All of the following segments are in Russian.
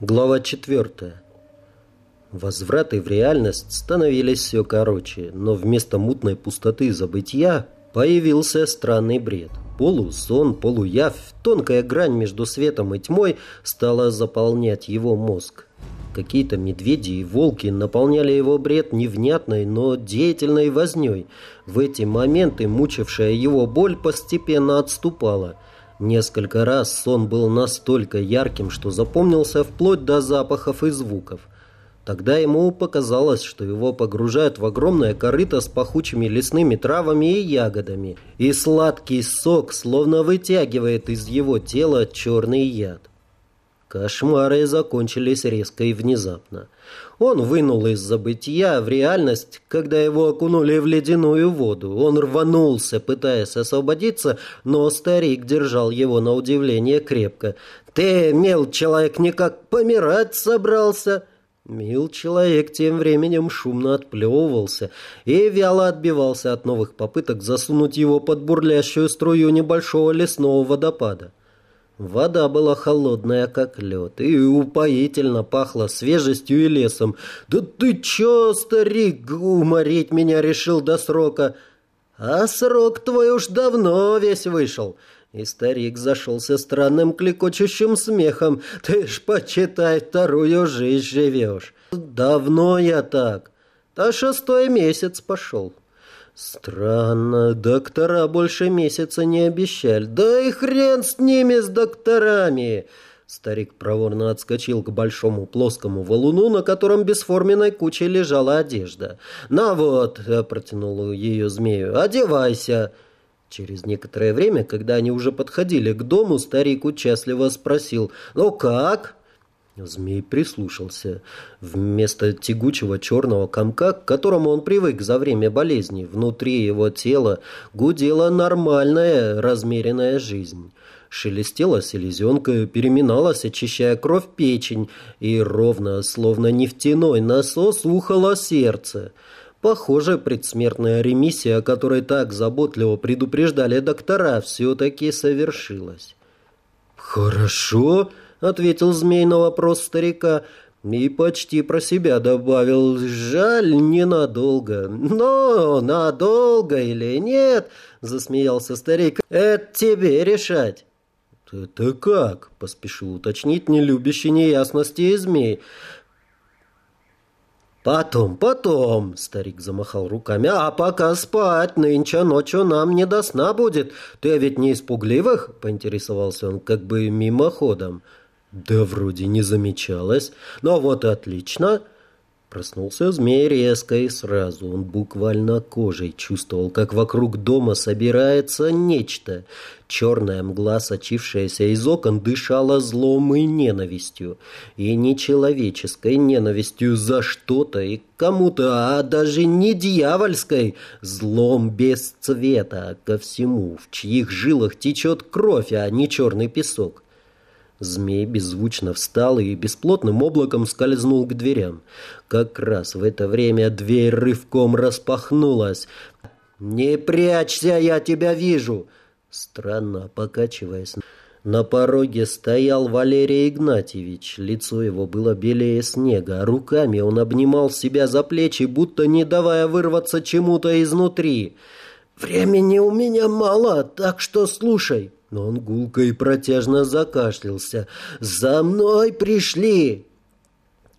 Глава четвертая. Возвраты в реальность становились все короче, но вместо мутной пустоты забытия появился странный бред. Полусон, полуявь, тонкая грань между светом и тьмой стала заполнять его мозг. Какие-то медведи и волки наполняли его бред невнятной, но деятельной возней. В эти моменты мучившая его боль постепенно отступала – Несколько раз сон был настолько ярким, что запомнился вплоть до запахов и звуков. Тогда ему показалось, что его погружают в огромное корыто с пахучими лесными травами и ягодами, и сладкий сок словно вытягивает из его тела черный яд. Кошмары закончились резко и внезапно. Он вынул из забытия в реальность, когда его окунули в ледяную воду. Он рванулся, пытаясь освободиться, но старик держал его на удивление крепко. «Ты, мил человек, никак помирать собрался?» Мил человек тем временем шумно отплевывался и вяло отбивался от новых попыток засунуть его под бурлящую струю небольшого лесного водопада. Вода была холодная, как лед, и упоительно пахла свежестью и лесом. «Да ты чё, старик, уморить меня решил до срока?» «А срок твой уж давно весь вышел». И старик зашелся странным клекочущим смехом. «Ты ж, почитай, вторую жизнь живешь». «Давно я так. Да шестой месяц пошел». Странно, доктора больше месяца не обещали. Да и хрен с ними, с докторами! Старик проворно отскочил к большому плоскому валуну, на котором бесформенной кучей лежала одежда. «На вот!» — протянул ее змею. «Одевайся!» Через некоторое время, когда они уже подходили к дому, старик участливо спросил «Ну как?» Змей прислушался. Вместо тягучего черного комка, к которому он привык за время болезни, внутри его тела гудела нормальная размеренная жизнь. Шелестела селезенка, переминалась, очищая кровь печень, и ровно, словно нефтяной насос, ухало сердце. Похоже, предсмертная ремиссия, о которой так заботливо предупреждали доктора, все-таки совершилась. «Хорошо», — ответил змей на вопрос старика, и почти про себя добавил «Жаль, ненадолго». «Но надолго или нет?» — засмеялся старик. «Это тебе решать». «Это как?» — поспешил уточнить нелюбящий неясности змей. «Потом, потом!» — старик замахал руками. «А пока спать, нынче ночью нам не до сна будет. Ты ведь не из пугливых?» — поинтересовался он как бы мимоходом. Да вроде не замечалось. Ну вот отлично. Проснулся змей резко и сразу. Он буквально кожей чувствовал, как вокруг дома собирается нечто. Черная мгла, сочившаяся из окон, дышала злом и ненавистью. И не человеческой ненавистью за что-то и кому-то, а даже не дьявольской. Злом без цвета ко всему, в чьих жилах течет кровь, а не черный песок. Змей беззвучно встал и бесплотным облаком скользнул к дверям. Как раз в это время дверь рывком распахнулась. «Не прячься, я тебя вижу!» Странно покачиваясь, на пороге стоял Валерий Игнатьевич. Лицо его было белее снега, а руками он обнимал себя за плечи, будто не давая вырваться чему-то изнутри. «Времени у меня мало, так что слушай!» Но он гулко и протяжно закашлялся. «За мной пришли!»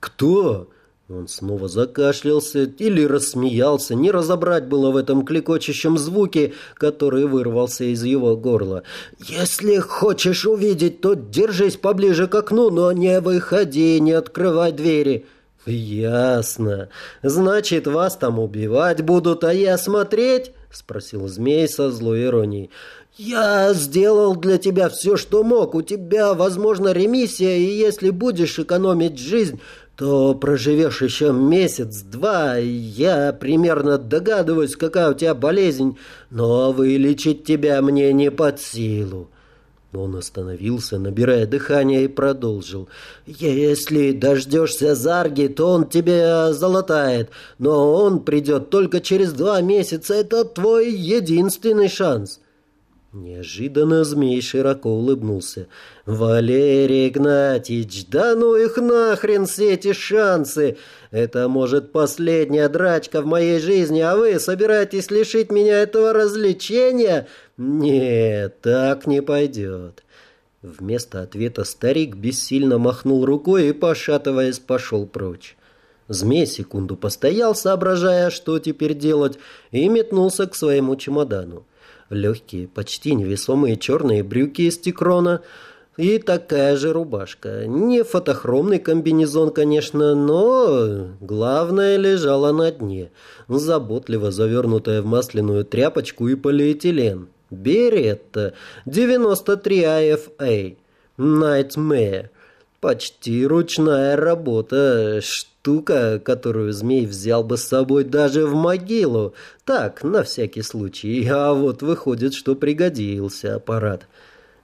«Кто?» Он снова закашлялся или рассмеялся. Не разобрать было в этом клекочущем звуке, который вырвался из его горла. «Если хочешь увидеть, то держись поближе к окну, но не выходи, не открывай двери». «Ясно. Значит, вас там убивать будут, а я смотреть?» — спросил змей со злой иронией. «Я сделал для тебя все, что мог. У тебя, возможно, ремиссия, и если будешь экономить жизнь, то проживешь еще месяц-два. Я примерно догадываюсь, какая у тебя болезнь, но вылечить тебя мне не под силу». Он остановился, набирая дыхание, и продолжил. «Если дождешься Зарги, то он тебе залатает, но он придет только через два месяца. Это твой единственный шанс». Неожиданно змей широко улыбнулся. «Валерий Игнатьич, да ну их нахрен все эти шансы! Это, может, последняя драчка в моей жизни, а вы собираетесь лишить меня этого развлечения? Нет, так не пойдет!» Вместо ответа старик бессильно махнул рукой и, пошатываясь, пошел прочь. Змей секунду постоял, соображая, что теперь делать, и метнулся к своему чемодану легкие, почти невесомые черные брюки из тикрона и такая же рубашка. Не фотохромный комбинезон, конечно, но главное лежало на дне, заботливо завернутая в масляную тряпочку и полиэтилен. Беретта 93 AFA. Nightmare. Почти ручная работа. Штука, которую змей взял бы с собой даже в могилу. Так, на всякий случай. А вот выходит, что пригодился аппарат.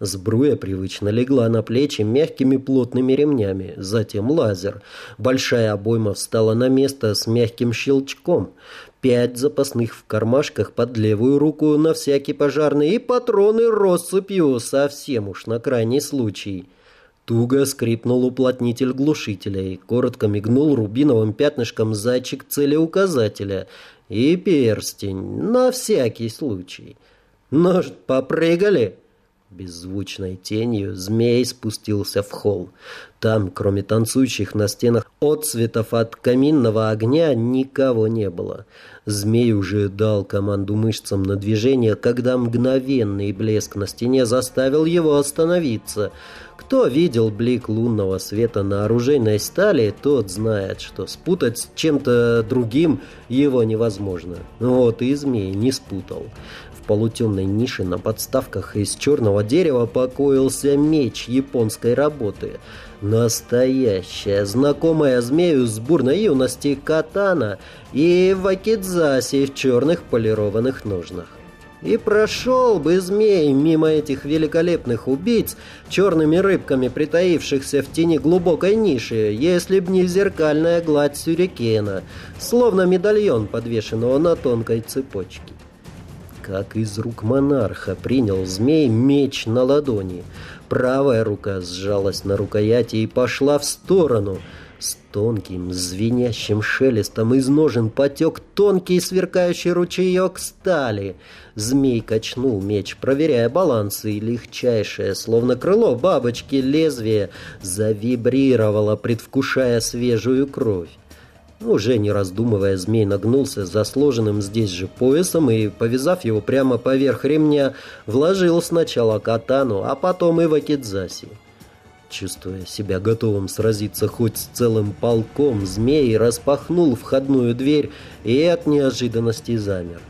Сбруя привычно легла на плечи мягкими плотными ремнями, затем лазер. Большая обойма встала на место с мягким щелчком. Пять запасных в кармашках под левую руку на всякий пожарный и патроны россыпью совсем уж на крайний случай. Туго скрипнул уплотнитель глушителя и коротко мигнул рубиновым пятнышком зайчик целеуказателя и перстень на всякий случай. «Ну, попрыгали!» Беззвучной тенью змей спустился в холл. Там, кроме танцующих на стенах отцветов от каминного огня, никого не было. Змей уже дал команду мышцам на движение, когда мгновенный блеск на стене заставил его остановиться. Кто видел блик лунного света на оружейной стали, тот знает, что спутать с чем-то другим его невозможно. Вот и змей не спутал полутемной нише на подставках из черного дерева покоился меч японской работы. Настоящая, знакомая змею с бурной юности катана и вакидзаси в черных полированных ножнах. И прошел бы змей мимо этих великолепных убийц, черными рыбками притаившихся в тени глубокой ниши, если б не зеркальная гладь сюрикена, словно медальон, подвешенного на тонкой цепочке как из рук монарха принял змей меч на ладони. Правая рука сжалась на рукояти и пошла в сторону. С тонким, звенящим шелестом из ножен потек тонкий сверкающий ручеек стали. Змей качнул меч, проверяя балансы, и легчайшее, словно крыло бабочки, лезвие завибрировало, предвкушая свежую кровь. Уже не раздумывая, змей нагнулся за сложенным здесь же поясом и, повязав его прямо поверх ремня, вложил сначала катану, а потом и вакидзаси. Чувствуя себя готовым сразиться хоть с целым полком, змей распахнул входную дверь и от неожиданности замер.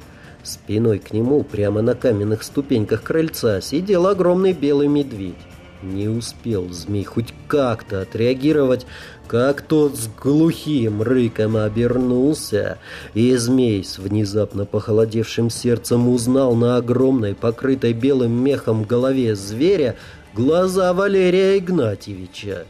Спиной к нему, прямо на каменных ступеньках крыльца, сидел огромный белый медведь. Не успел змей хоть как-то отреагировать, как тот с глухим рыком обернулся, и змей с внезапно похолодевшим сердцем узнал на огромной, покрытой белым мехом голове зверя глаза Валерия Игнатьевича.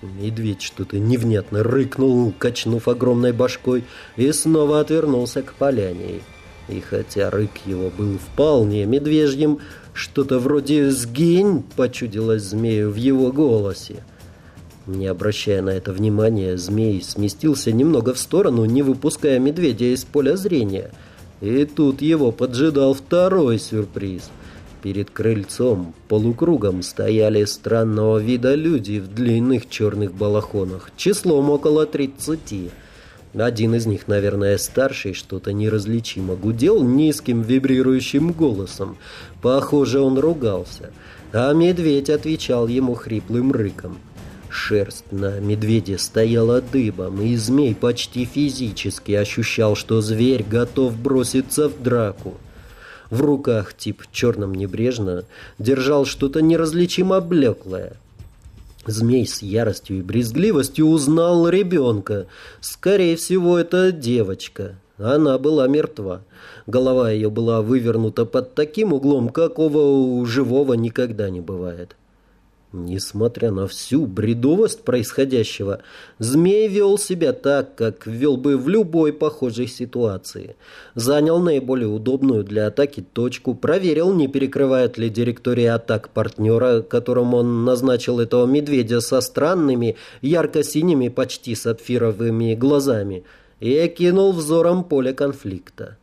Медведь что-то невнятно рыкнул, качнув огромной башкой, и снова отвернулся к поляне. И хотя рык его был вполне медвежьим, что-то вроде «сгинь» почудилось змею в его голосе. Не обращая на это внимания, змей сместился немного в сторону, не выпуская медведя из поля зрения. И тут его поджидал второй сюрприз. Перед крыльцом полукругом стояли странного вида люди в длинных черных балахонах, числом около тридцати. Один из них, наверное, старший, что-то неразличимо гудел низким вибрирующим голосом. Похоже, он ругался. А медведь отвечал ему хриплым рыком. Шерсть на медведе стояла дыбом, и змей почти физически ощущал, что зверь готов броситься в драку. В руках тип черным небрежно держал что-то неразличимо блеклое. Змей с яростью и брезгливостью узнал ребенка. Скорее всего, это девочка. Она была мертва. Голова ее была вывернута под таким углом, какого у живого никогда не бывает. Несмотря на всю бредовость происходящего, змей вел себя так, как вел бы в любой похожей ситуации. Занял наиболее удобную для атаки точку, проверил, не перекрывает ли директория атак партнера, которому он назначил этого медведя со странными, ярко-синими, почти сапфировыми глазами, и окинул взором поле конфликта.